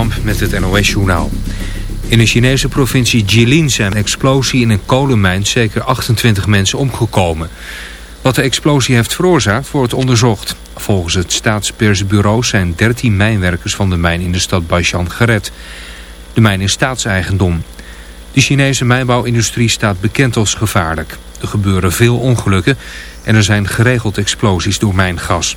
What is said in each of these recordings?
Met het NOS-journaal. In de Chinese provincie Jilin zijn een explosie in een kolenmijn zeker 28 mensen omgekomen. Wat de explosie heeft veroorzaakt wordt onderzocht. Volgens het staatspersbureau zijn 13 mijnwerkers van de mijn in de stad Baishan gered. De mijn is staatseigendom. De Chinese mijnbouwindustrie staat bekend als gevaarlijk. Er gebeuren veel ongelukken en er zijn geregeld explosies door mijngas.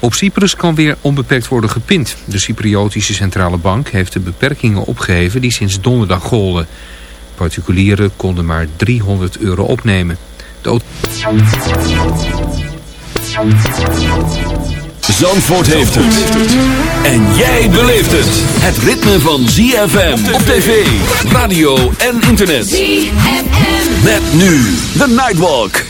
Op Cyprus kan weer onbeperkt worden gepind. De Cypriotische Centrale Bank heeft de beperkingen opgeheven die sinds donderdag golden. Particulieren konden maar 300 euro opnemen. De Zandvoort heeft het. En jij beleeft het. Het ritme van ZFM op tv, radio en internet. ZFM. Met nu de Nightwalk.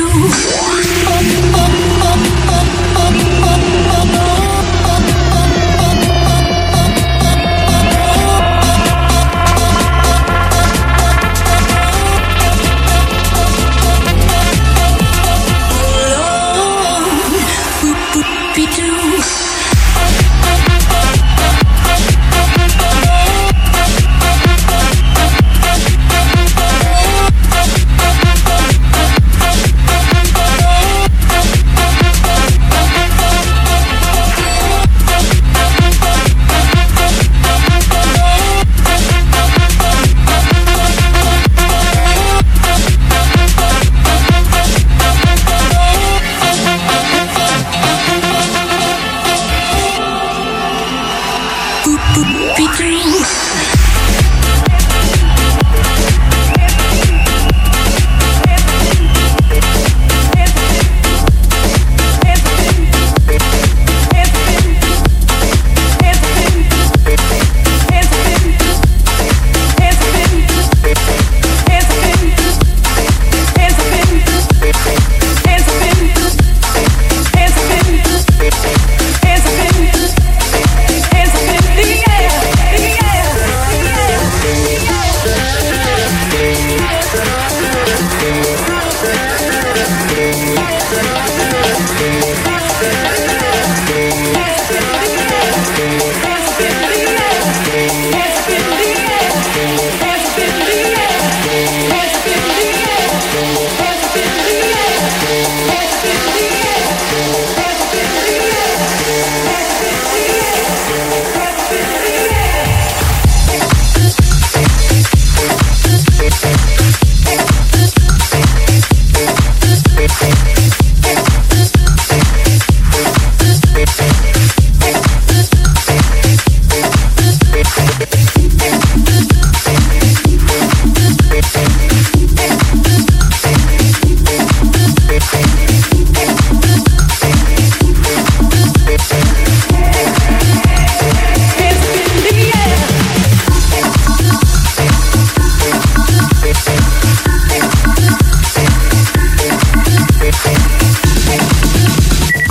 you. Up, up, up,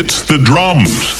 Hits the drums.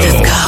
Disco. Disco.